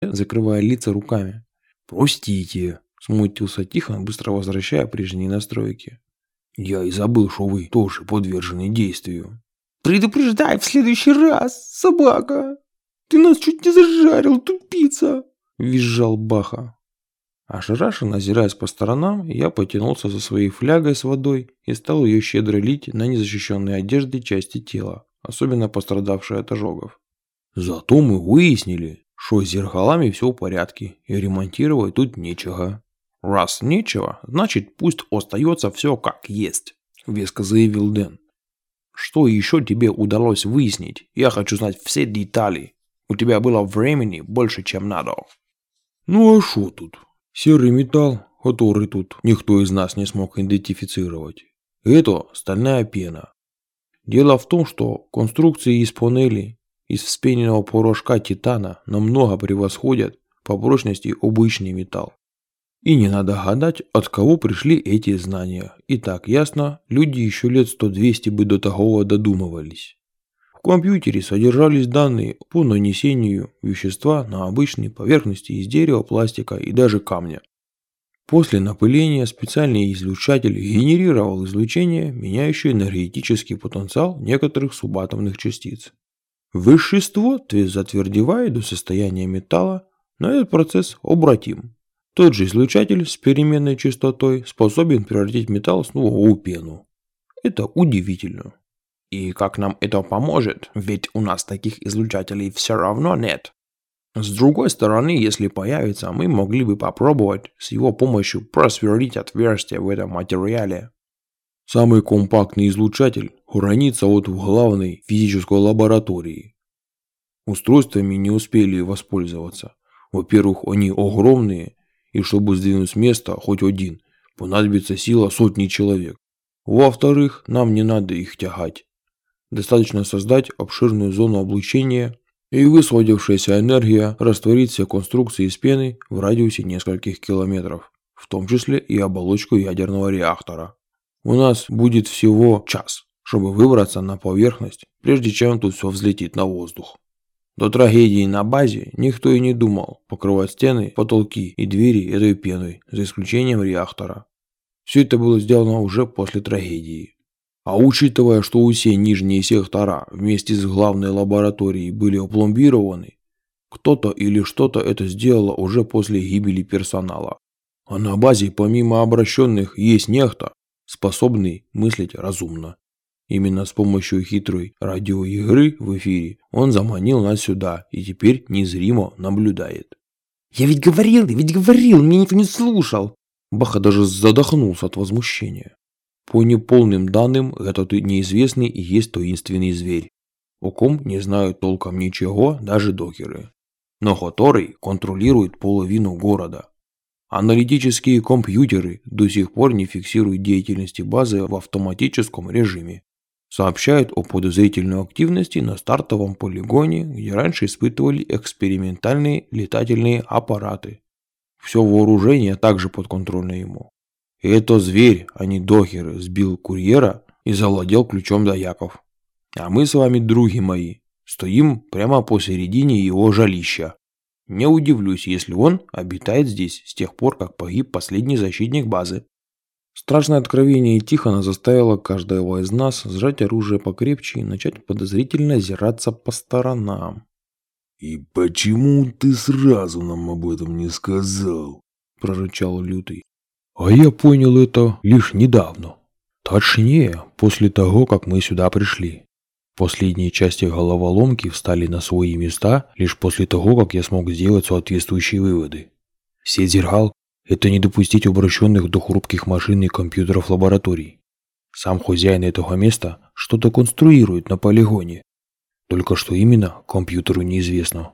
закрывая лица руками. «Простите», – смутился Тихон, быстро возвращая прежние настройки. «Я и забыл, что вы тоже подвержены действию». «Предупреждай в следующий раз, собака! Ты нас чуть не зажарил, тупица!» – визжал Баха. Ошарашенно озираясь по сторонам, я потянулся за своей флягой с водой и стал ее щедро лить на незащищенные одежды части тела, особенно пострадавшие от ожогов. Зато мы выяснили, что с зеркалами все в порядке и ремонтировать тут нечего. Раз нечего, значит пусть остается все как есть, веско заявил Дэн. Что еще тебе удалось выяснить? Я хочу знать все детали. У тебя было времени больше, чем надо. Ну а что тут? Серый металл, который тут никто из нас не смог идентифицировать. Это стальная пена. Дело в том, что конструкции из панели из вспененного порошка титана намного превосходят по прочности обычный металл. И не надо гадать, от кого пришли эти знания. И так ясно, люди еще лет 100-200 бы до такого додумывались. В компьютере содержались данные по нанесению вещества на обычные поверхности из дерева, пластика и даже камня. После напыления специальный излучатель генерировал излучение, меняющее энергетический потенциал некоторых субатомных частиц. Вещество затвердевает до состояния металла, но этот процесс обратим. Тот же излучатель с переменной частотой способен превратить металл снова в пену. Это удивительно. И как нам это поможет, ведь у нас таких излучателей все равно нет. С другой стороны, если появится, мы могли бы попробовать с его помощью просверлить отверстие в этом материале. Самый компактный излучатель хранится вот в главной физической лаборатории. Устройствами не успели воспользоваться. Во-первых, они огромные, и чтобы сдвинуть с места хоть один, понадобится сила сотни человек. Во-вторых, нам не надо их тягать. Достаточно создать обширную зону облучения, и высвободившаяся энергия растворит все конструкции из пены в радиусе нескольких километров, в том числе и оболочку ядерного реактора. У нас будет всего час, чтобы выбраться на поверхность, прежде чем тут все взлетит на воздух. До трагедии на базе никто и не думал покрывать стены, потолки и двери этой пеной, за исключением реактора. Все это было сделано уже после трагедии. А учитывая, что все нижние сектора вместе с главной лабораторией были опломбированы, кто-то или что-то это сделало уже после гибели персонала. А на базе помимо обращенных есть нехто, способный мыслить разумно. Именно с помощью хитрой радиоигры в эфире он заманил нас сюда и теперь незримо наблюдает. «Я ведь говорил, я ведь говорил, меня никто не слушал!» Баха даже задохнулся от возмущения. По неполным данным, этот неизвестный и есть таинственный зверь, о ком не знают толком ничего даже докеры, но который контролирует половину города. Аналитические компьютеры до сих пор не фиксируют деятельности базы в автоматическом режиме. Сообщают о подозрительной активности на стартовом полигоне, где раньше испытывали экспериментальные летательные аппараты. Все вооружение также подконтрольно ему. И это зверь, а не дохер, сбил курьера и завладел ключом до Яков. А мы с вами, други мои, стоим прямо посередине его жилища. Не удивлюсь, если он обитает здесь с тех пор, как погиб последний защитник базы. Страшное откровение Тихона заставило каждого из нас сжать оружие покрепче и начать подозрительно озираться по сторонам. «И почему ты сразу нам об этом не сказал?» – прорычал Лютый. А я понял это лишь недавно. Точнее, после того, как мы сюда пришли. Последние части головоломки встали на свои места лишь после того, как я смог сделать соответствующие выводы. Сеть зеркал – это не допустить обращенных до хрупких машин и компьютеров лабораторий. Сам хозяин этого места что-то конструирует на полигоне. Только что именно компьютеру неизвестно.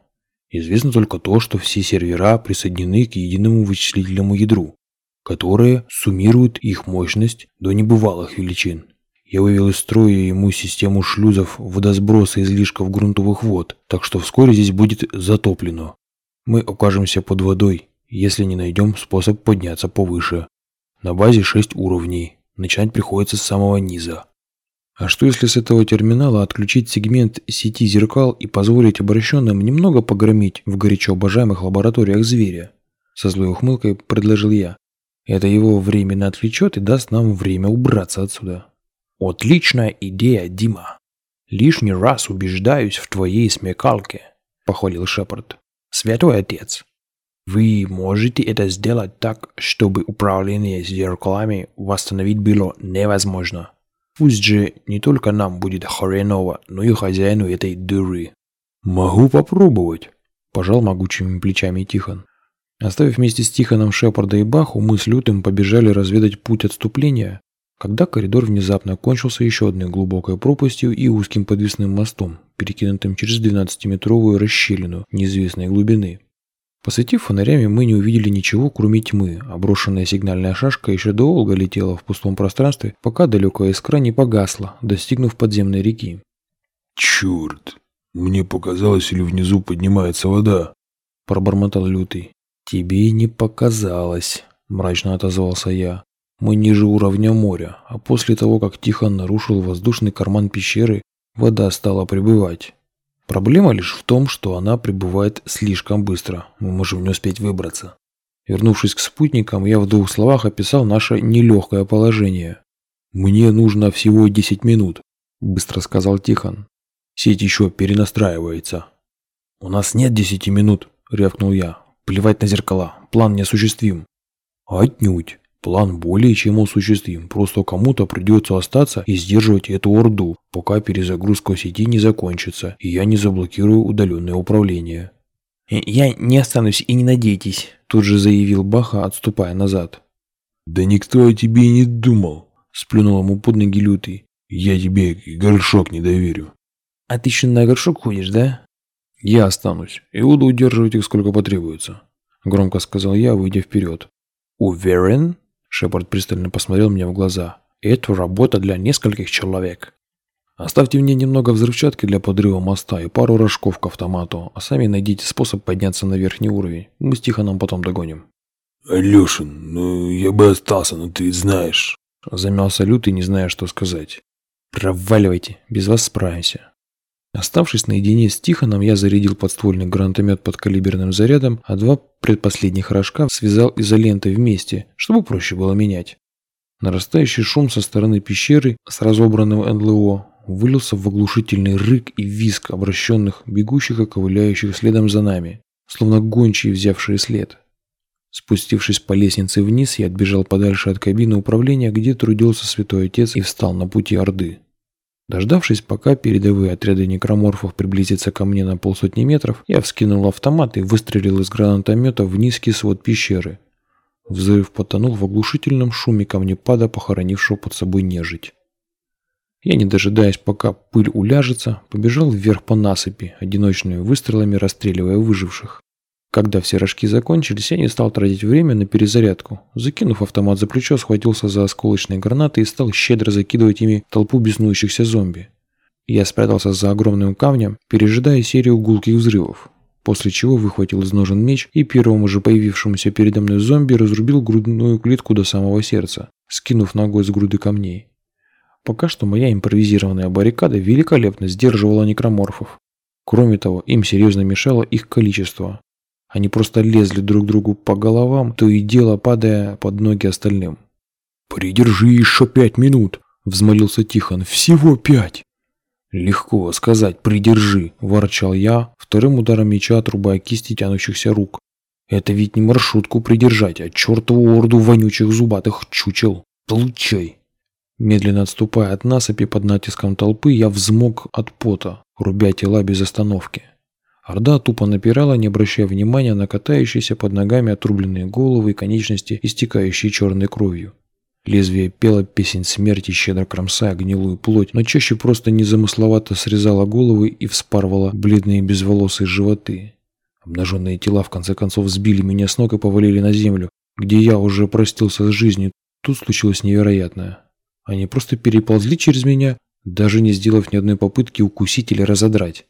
Известно только то, что все сервера присоединены к единому вычислительному ядру, которые суммируют их мощность до небывалых величин. Я вывел из строя ему систему шлюзов водосброса излишков грунтовых вод, так что вскоре здесь будет затоплено. Мы окажемся под водой, если не найдем способ подняться повыше. На базе 6 уровней. Начинать приходится с самого низа. А что если с этого терминала отключить сегмент сети зеркал и позволить обращенным немного погромить в горячо обожаемых лабораториях зверя? Со злой ухмылкой предложил я. Это его временно отвлечет и даст нам время убраться отсюда. Отличная идея, Дима. Лишний раз убеждаюсь в твоей смекалке, похвалил Шепард. Святой Отец, вы можете это сделать так, чтобы управление зеркалами восстановить было невозможно. Пусть же не только нам будет хреново, но и хозяину этой дыры. Могу попробовать, пожал могучими плечами Тихон. Оставив вместе с Тихоном Шепарда и Баху, мы с Лютым побежали разведать путь отступления, когда коридор внезапно кончился еще одной глубокой пропастью и узким подвесным мостом, перекинутым через 12-метровую расщелину неизвестной глубины. Посветив фонарями, мы не увидели ничего, кроме тьмы, а брошенная сигнальная шашка еще долго летела в пустом пространстве, пока далекая искра не погасла, достигнув подземной реки. «Черт! Мне показалось, или внизу поднимается вода?» – пробормотал Лютый. «Тебе не показалось», – мрачно отозвался я. «Мы ниже уровня моря, а после того, как Тихон нарушил воздушный карман пещеры, вода стала прибывать. Проблема лишь в том, что она прибывает слишком быстро. Мы можем не успеть выбраться. Вернувшись к спутникам, я в двух словах описал наше нелегкое положение. «Мне нужно всего 10 минут», – быстро сказал Тихон. «Сеть еще перенастраивается». «У нас нет 10 минут», – рявкнул я. «Плевать на зеркала. План неосуществим». «Отнюдь. План более чем осуществим, просто кому-то придется остаться и сдерживать эту орду, пока перезагрузка сети не закончится, и я не заблокирую удаленное управление. «Э, «Я не останусь и не надейтесь», – тут же заявил Баха, отступая назад. «Да никто о тебе и не думал», – сплюнул ему под ноги лютый. «Я тебе горшок не доверю». «А ты еще на горшок ходишь, да?» «Я останусь и буду удерживать их сколько потребуется», – громко сказал я, выйдя вперед. «Уверен?» Шепард пристально посмотрел мне в глаза. «Это работа для нескольких человек». «Оставьте мне немного взрывчатки для подрыва моста и пару рожков к автомату, а сами найдите способ подняться на верхний уровень. Мы с Тихоном потом догоним». «Алешин, ну я бы остался, но ты знаешь». Замялся Лютый, не зная, что сказать. «Проваливайте, без вас справимся». Оставшись наедине с Тихоном, я зарядил подствольный гранатомет под калиберным зарядом, а два предпоследних рожка связал изолентой вместе, чтобы проще было менять. Нарастающий шум со стороны пещеры с разобранным НЛО вылился в оглушительный рык и визг обращенных, бегущих и ковыляющих следом за нами, словно гончие, взявшие след. Спустившись по лестнице вниз, я отбежал подальше от кабины управления, где трудился святой отец и встал на пути Орды. Дождавшись, пока передовые отряды некроморфов приблизятся ко мне на полсотни метров, я вскинул автомат и выстрелил из гранатомета в низкий свод пещеры. Взрыв потонул в оглушительном шуме камнепада, похоронившего под собой нежить. Я, не дожидаясь, пока пыль уляжется, побежал вверх по насыпи, одиночными выстрелами расстреливая выживших. Когда все рожки закончились, я не стал тратить время на перезарядку. Закинув автомат за плечо, схватился за осколочные гранаты и стал щедро закидывать ими толпу беснующихся зомби. Я спрятался за огромным камнем, пережидая серию гулких взрывов, после чего выхватил из ножен меч и первому же появившемуся передо мной зомби разрубил грудную клетку до самого сердца, скинув ногой с груды камней. Пока что моя импровизированная баррикада великолепно сдерживала некроморфов. Кроме того, им серьезно мешало их количество. Они просто лезли друг другу по головам, то и дело падая под ноги остальным. «Придержи еще пять минут!» – взмолился Тихон. «Всего пять!» «Легко сказать, придержи!» – ворчал я, вторым ударом меча отрубая кисти тянущихся рук. «Это ведь не маршрутку придержать, а чертову орду вонючих зубатых чучел! Получай!» Медленно отступая от насыпи под натиском толпы, я взмок от пота, рубя тела без остановки. Орда тупо напирала, не обращая внимания на катающиеся под ногами отрубленные головы и конечности, истекающие черной кровью. Лезвие пело песень смерти, щедро кромсая гнилую плоть, но чаще просто незамысловато срезало головы и вспарывало бледные безволосые животы. Обнаженные тела в конце концов сбили меня с ног и повалили на землю, где я уже простился с жизнью. Тут случилось невероятное. Они просто переползли через меня, даже не сделав ни одной попытки укусить или разодрать.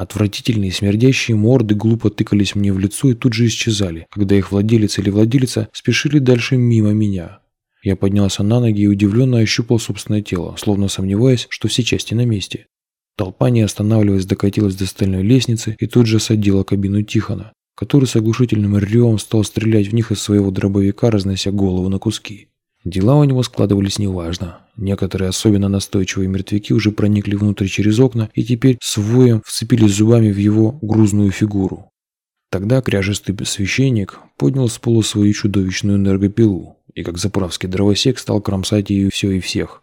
Отвратительные смердящие морды глупо тыкались мне в лицо и тут же исчезали, когда их владелец или владелица спешили дальше мимо меня. Я поднялся на ноги и удивленно ощупал собственное тело, словно сомневаясь, что все части на месте. Толпа, не останавливаясь, докатилась до стальной лестницы и тут же осадила кабину Тихона, который с оглушительным ревом стал стрелять в них из своего дробовика, разнося голову на куски. Дела у него складывались неважно. Некоторые особенно настойчивые мертвяки уже проникли внутрь через окна и теперь с воем вцепились зубами в его грузную фигуру. Тогда кряжестый священник поднял с пола свою чудовищную энергопилу и, как заправский дровосек, стал кромсать ее все и всех.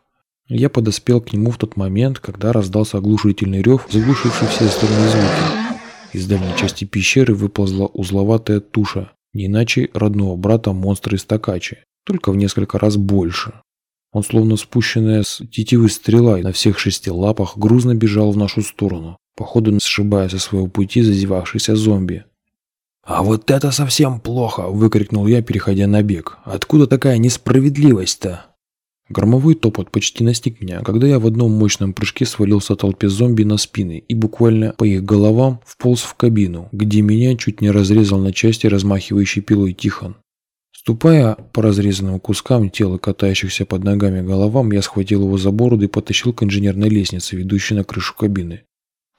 Я подоспел к нему в тот момент, когда раздался оглушительный рев, заглушивший все остальные звуки. Из дальней части пещеры выползла узловатая туша, не иначе родного брата монстра из Токачи, только в несколько раз больше. Он, словно спущенная с тетивы стрела на всех шести лапах, грузно бежал в нашу сторону, походу сшибая со своего пути зазевавшийся зомби. «А вот это совсем плохо!» – выкрикнул я, переходя на бег. «Откуда такая несправедливость-то?» Громовой топот почти настиг меня, когда я в одном мощном прыжке свалился толпе зомби на спины и буквально по их головам вполз в кабину, где меня чуть не разрезал на части размахивающий пилой Тихон. Ступая по разрезанным кускам тела катающихся под ногами головам, я схватил его за бороду и потащил к инженерной лестнице, ведущей на крышу кабины.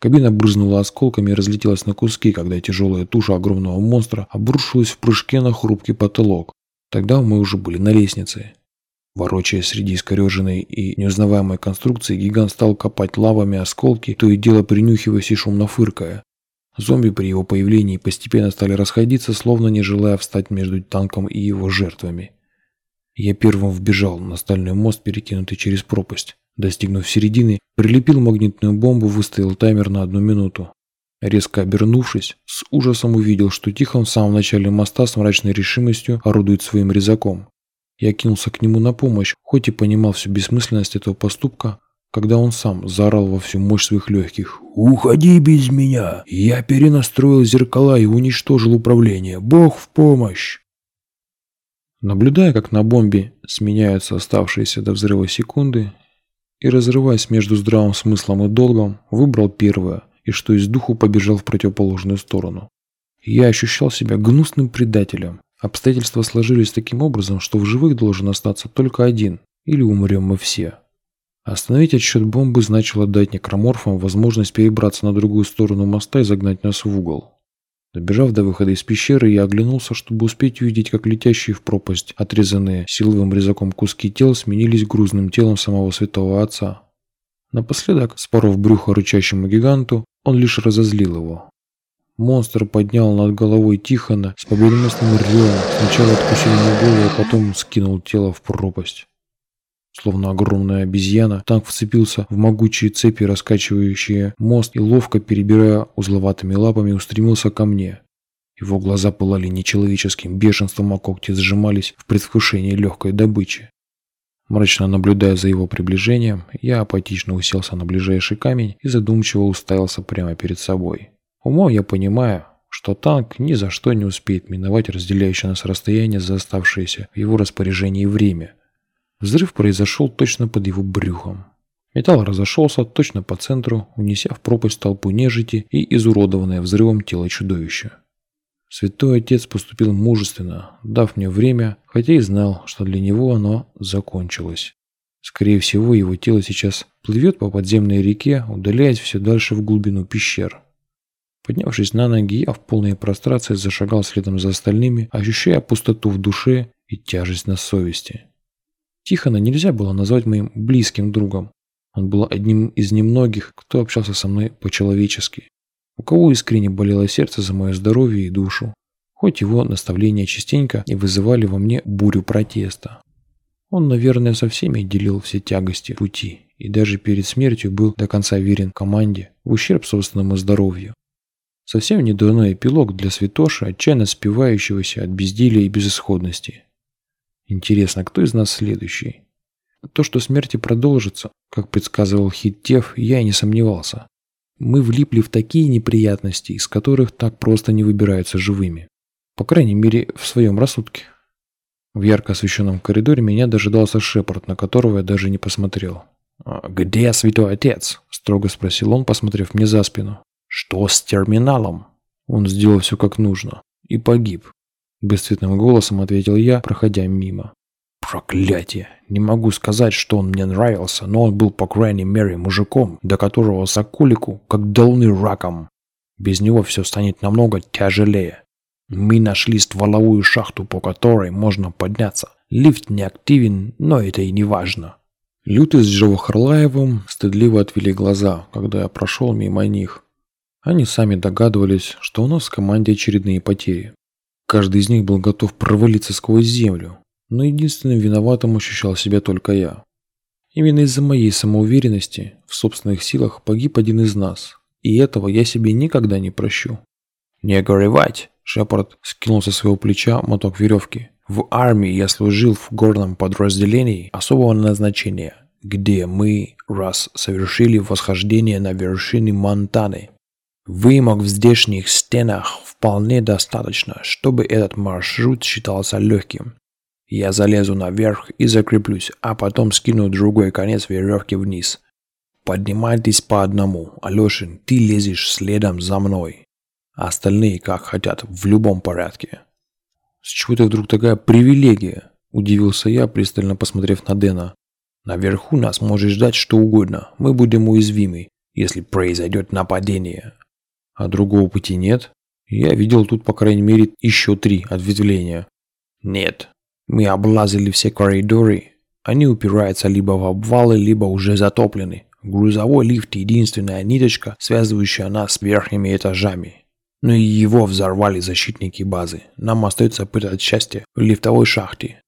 Кабина брызнула осколками и разлетелась на куски, когда тяжелая туша огромного монстра обрушилась в прыжке на хрупкий потолок. Тогда мы уже были на лестнице. Ворочаясь среди искореженной и неузнаваемой конструкции, гигант стал копать лавами осколки, то и дело принюхиваясь и шумно фыркая. Зомби при его появлении постепенно стали расходиться, словно не желая встать между танком и его жертвами. Я первым вбежал на стальной мост, перекинутый через пропасть. Достигнув середины, прилепил магнитную бомбу, выставил таймер на одну минуту. Резко обернувшись, с ужасом увидел, что Тихон в самом начале моста с мрачной решимостью орудует своим резаком. Я кинулся к нему на помощь, хоть и понимал всю бессмысленность этого поступка, когда он сам заорал во всю мощь своих легких. «Уходи без меня! Я перенастроил зеркала и уничтожил управление. Бог в помощь!» Наблюдая, как на бомбе сменяются оставшиеся до взрыва секунды, и разрываясь между здравым смыслом и долгом, выбрал первое и что из духу побежал в противоположную сторону. Я ощущал себя гнусным предателем, Обстоятельства сложились таким образом, что в живых должен остаться только один, или умрем мы все. Остановить отсчет бомбы значило дать некроморфам возможность перебраться на другую сторону моста и загнать нас в угол. Добежав до выхода из пещеры, я оглянулся, чтобы успеть увидеть, как летящие в пропасть, отрезанные силовым резаком куски тел, сменились грузным телом самого святого отца. Напоследок, споров брюхо рычащему гиганту, он лишь разозлил его. Монстр поднял над головой Тихона с победоносным ревом. Сначала откусил ему голову, а потом скинул тело в пропасть. Словно огромная обезьяна, танк вцепился в могучие цепи, раскачивающие мост, и ловко, перебирая узловатыми лапами, устремился ко мне. Его глаза пылали нечеловеческим бешенством, а когти сжимались в предвкушении легкой добычи. Мрачно наблюдая за его приближением, я апатично уселся на ближайший камень и задумчиво уставился прямо перед собой. Умом я понимаю, что танк ни за что не успеет миновать разделяющее нас расстояние за оставшееся в его распоряжении время. Взрыв произошел точно под его брюхом. Металл разошелся точно по центру, унеся в пропасть толпу нежити и изуродованное взрывом тело чудовища. Святой Отец поступил мужественно, дав мне время, хотя и знал, что для него оно закончилось. Скорее всего, его тело сейчас плывет по подземной реке, удаляясь все дальше в глубину пещер. Поднявшись на ноги, я в полной прострации зашагал следом за остальными, ощущая пустоту в душе и тяжесть на совести. Тихона нельзя было назвать моим близким другом. Он был одним из немногих, кто общался со мной по-человечески. У кого искренне болело сердце за мое здоровье и душу. Хоть его наставления частенько и вызывали во мне бурю протеста. Он, наверное, со всеми делил все тягости пути и даже перед смертью был до конца верен команде в ущерб собственному здоровью. Совсем не дурной эпилог для святоши, отчаянно спивающегося от безделия и безысходности. Интересно, кто из нас следующий? То, что смерти продолжится, как предсказывал Хиттев, я и не сомневался. Мы влипли в такие неприятности, из которых так просто не выбираются живыми. По крайней мере, в своем рассудке. В ярко освещенном коридоре меня дожидался Шепард, на которого я даже не посмотрел. «А «Где святой отец?» – строго спросил он, посмотрев мне за спину. Что с терминалом? Он сделал все как нужно. И погиб. Бесцветным голосом ответил я, проходя мимо. Проклятие. Не могу сказать, что он мне нравился, но он был, по крайней мере, мужиком, до которого Соколику, как до луны раком. Без него все станет намного тяжелее. Мы нашли стволовую шахту, по которой можно подняться. Лифт не активен, но это и не важно. Лютый с Живохарлаевым стыдливо отвели глаза, когда я прошел мимо них. Они сами догадывались, что у нас в команде очередные потери. Каждый из них был готов провалиться сквозь землю, но единственным виноватым ощущал себя только я. Именно из-за моей самоуверенности в собственных силах погиб один из нас, и этого я себе никогда не прощу. «Не горевать!» – Шепард скинул со своего плеча моток веревки. «В армии я служил в горном подразделении особого назначения, где мы раз совершили восхождение на вершины Монтаны. Вымок в здешних стенах вполне достаточно, чтобы этот маршрут считался легким. Я залезу наверх и закреплюсь, а потом скину другой конец веревки вниз. Поднимайтесь по одному. Алешин, ты лезешь следом за мной. Остальные как хотят, в любом порядке. С чего ты вдруг такая привилегия? Удивился я, пристально посмотрев на Дэна. Наверху нас может ждать что угодно. Мы будем уязвимы, если произойдет нападение. А другого пути нет? Я видел тут, по крайней мере, еще три ответвления. Нет, мы облазили все коридоры. Они упираются либо в обвалы, либо уже затоплены. Грузовой лифт – единственная ниточка, связывающая нас с верхними этажами. Но и его взорвали защитники базы. Нам остается пытать счастье в лифтовой шахте.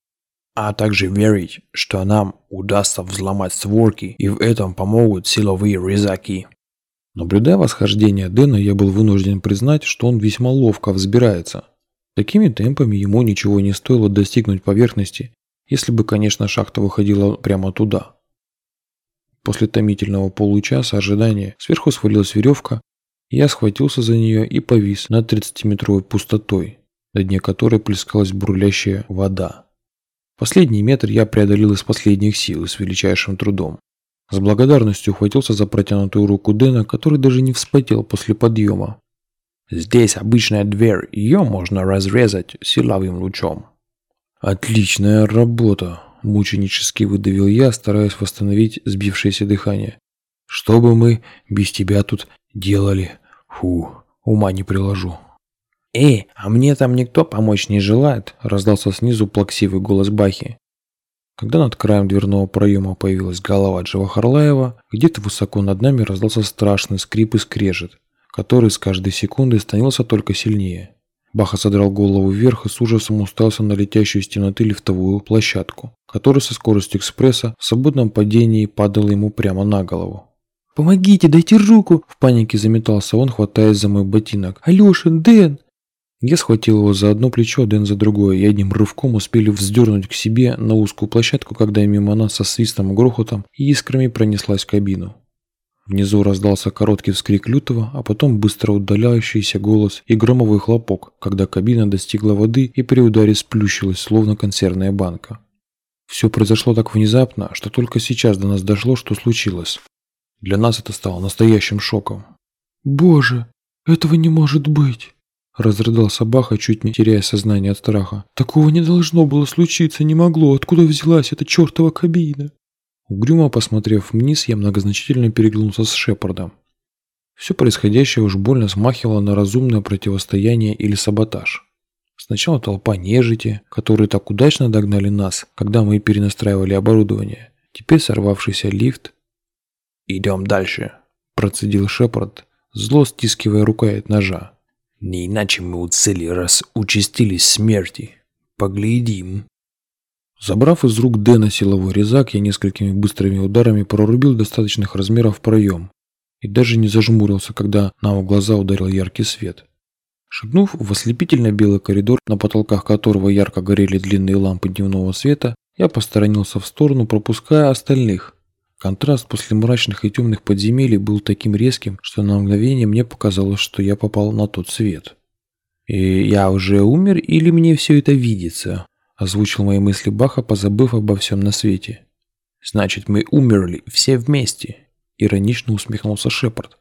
А также верить, что нам удастся взломать створки и в этом помогут силовые резаки. Наблюдая восхождение Дэна, я был вынужден признать, что он весьма ловко взбирается. Такими темпами ему ничего не стоило достигнуть поверхности, если бы, конечно, шахта выходила прямо туда. После томительного получаса ожидания сверху свалилась веревка, я схватился за нее и повис над 30-метровой пустотой, на дне которой плескалась бурлящая вода. Последний метр я преодолел из последних сил с величайшим трудом. С благодарностью ухватился за протянутую руку Дэна, который даже не вспотел после подъема. Здесь обычная дверь, ее можно разрезать силовым лучом. Отличная работа, мученически выдавил я, стараясь восстановить сбившееся дыхание. Что бы мы без тебя тут делали? Фу, ума не приложу. «Эй, а мне там никто помочь не желает?» – раздался снизу плаксивый голос Бахи. Когда над краем дверного проема появилась голова Джива Харлаева, где-то высоко над нами раздался страшный скрип и скрежет который с каждой секундой становился только сильнее. Баха задрал голову вверх и с ужасом уставился на летящую из темноты лифтовую площадку, которая со скоростью экспресса в свободном падении падала ему прямо на голову. «Помогите, дайте руку!» В панике заметался он, хватаясь за мой ботинок. «Алешин, Дэн!» Я схватил его за одно плечо, Дэн за другое, и одним рывком успели вздернуть к себе на узкую площадку, когда мимо нас со свистом и грохотом и искрами пронеслась кабину. Внизу раздался короткий вскрик лютого, а потом быстро удаляющийся голос и громовой хлопок, когда кабина достигла воды и при ударе сплющилась, словно консервная банка. Все произошло так внезапно, что только сейчас до нас дошло, что случилось. Для нас это стало настоящим шоком. «Боже, этого не может быть!» Разрыдался Баха, чуть не теряя сознание от страха. «Такого не должно было случиться, не могло. Откуда взялась эта чертова кабина?» Угрюмо посмотрев вниз, я многозначительно переглянулся с Шепардом. Все происходящее уж больно смахивало на разумное противостояние или саботаж. Сначала толпа нежити, которые так удачно догнали нас, когда мы перенастраивали оборудование. Теперь сорвавшийся лифт. «Идем дальше», – процедил Шепард, зло стискивая рукоять ножа. «Не иначе мы у цели раз участились смерти. Поглядим». Забрав из рук Дэна силовой резак, я несколькими быстрыми ударами прорубил достаточных размеров проем и даже не зажмурился, когда нам в глаза ударил яркий свет. Шагнув в ослепительно белый коридор, на потолках которого ярко горели длинные лампы дневного света, я посторонился в сторону, пропуская остальных. Контраст после мрачных и темных подземелий был таким резким, что на мгновение мне показалось, что я попал на тот свет. И я уже умер или мне все это видится? Озвучил мои мысли Баха, позабыв обо всем на свете. «Значит, мы умерли все вместе», – иронично усмехнулся Шепард.